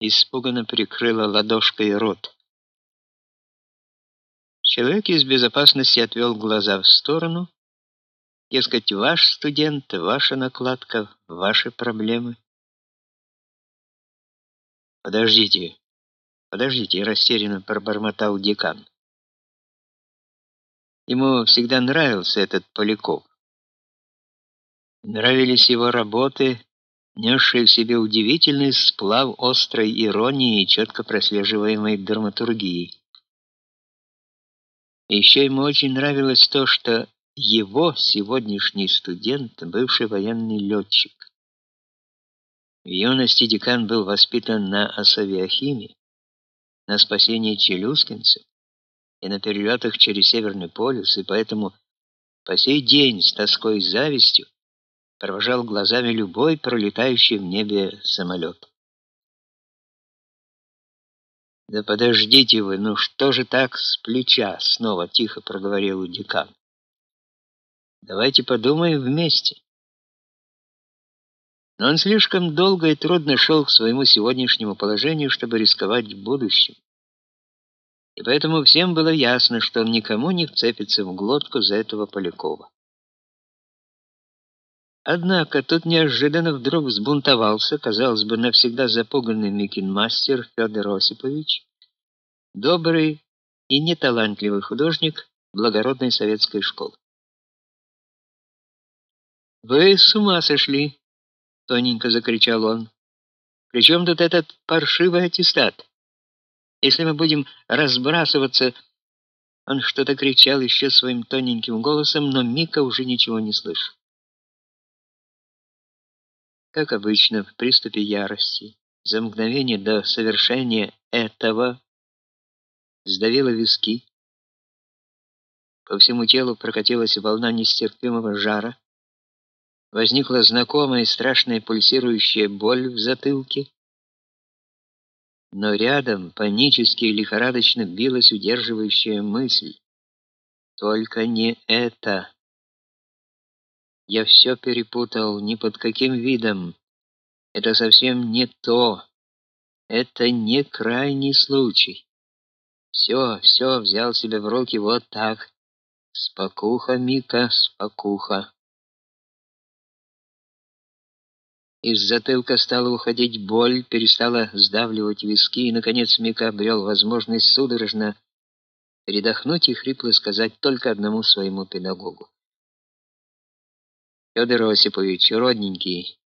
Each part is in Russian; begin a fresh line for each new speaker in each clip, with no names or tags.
испуганно прикрыла ладошкой рот. Человек из безопасности отвел глаза в сторону. Дескать, ваш студент, ваша накладка, ваши проблемы. Подождите, подождите, растерянно пробормотал декан. Ему всегда нравился этот Поляков. Нравились его работы, несшие в себе удивительный сплав острой иронии и четко прослеживаемой драматургии. Еще ему очень нравилось то, что его сегодняшний студент бывший военный летчик. В юности декан был воспитан на асавиахиме, на спасении челюскинцев и на перелетах через Северный полюс, и поэтому по сей день с тоской и завистью провожал глазами любой пролетающий в небе самолет. Да подождите вы, ну что же так с плеча, снова тихо проговорил декан. Давайте подумаем вместе. Но он слишком долго и трудно шел к своему сегодняшнему положению, чтобы рисковать будущим. И поэтому всем было ясно, что он никому не вцепится в глотку за этого Полякова. Однако тут неожиданно вдруг взбунтовался, казалось бы, навсегда запуганный микинмастер Федор Осипович, добрый и неталантливый художник благородной советской школы. Вы с ума сошли, тоненько закричал он. Причем тут этот паршивый аттестат? Если мы будем разбрасываться, он что-то кричал еще своим тоненьким голосом, но Мика уже ничего не слышал. Как обычно, в приступе ярости, за мгновение до совершения этого сдавило виски. По всему телу прокатилась волна нестерпимого жара. Возникла знакомая страшная пульсирующая боль в затылке. Но рядом панически и лихорадочно билась удерживающая мысль: только не это. Я все перепутал, ни под каким видом. Это совсем не то. Это не крайний случай. Все, все взял себя в руки вот так. Спокуха, Мика, спокуха. Из затылка стала уходить боль, перестала сдавливать виски, и наконец Мика обрел возможность судорожно передохнуть и хрипло сказать только одному своему педагогу: Федор Осипович, родненький,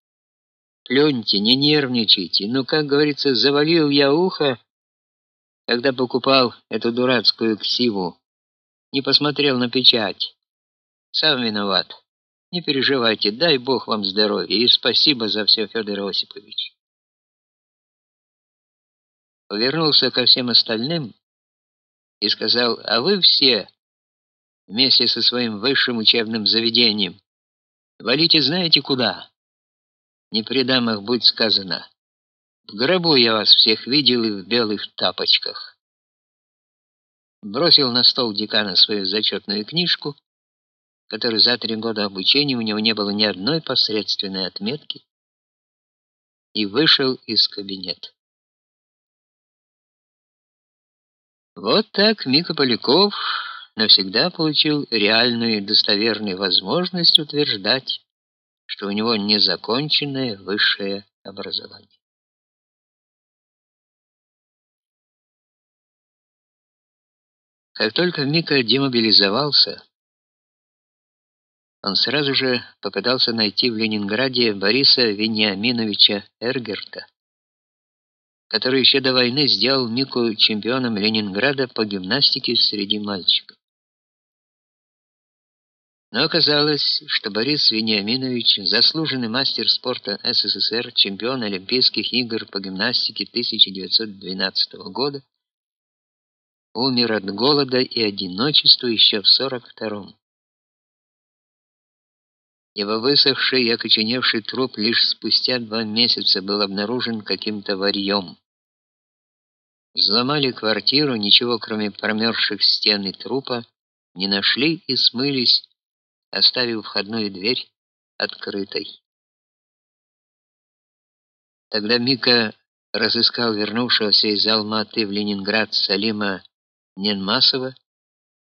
плюньте, не нервничайте. Ну, как говорится, завалил я ухо, когда покупал эту дурацкую ксиву. Не посмотрел на печать. Сам виноват. Не переживайте, дай Бог вам здоровья и спасибо за все, Федор Осипович. Повернулся ко всем остальным и сказал: "А вы все вместе со своим высшим учебным заведением Валите знаете куда? Не при дамах будь сказано. В гробу я вас всех видел и в белых тапочках. Бросил на стол декана свою зачетную книжку, которой за три года обучения у него не было ни одной посредственной отметки, и вышел из кабинета. Вот так Мика Поляков навсегда получил реальную и достоверную возможность утверждать, что у него незаконченное высшее образование. Как только Мика демобилизовался, он сразу же попытался найти в Ленинграде Бориса Вениаминовича Эргерта, который еще до войны сделал Мику чемпионом Ленинграда по гимнастике среди мальчиков. Но оказалось, что Борис Вениаминович, заслуженный мастер спорта СССР, чемпион Олимпийских игр по гимнастике 1912 года, умер от голода и одиночества еще в 42-м. Его высохший и окоченевший труп лишь спустя два месяца был обнаружен каким-то варьем. Взломали квартиру, ничего кроме промерзших стен и трупа не нашли и смылись оставив входную дверь открытой. Тогда Мика разыскал вернувшегося из Алматы в Ленинград Салима Ненмасова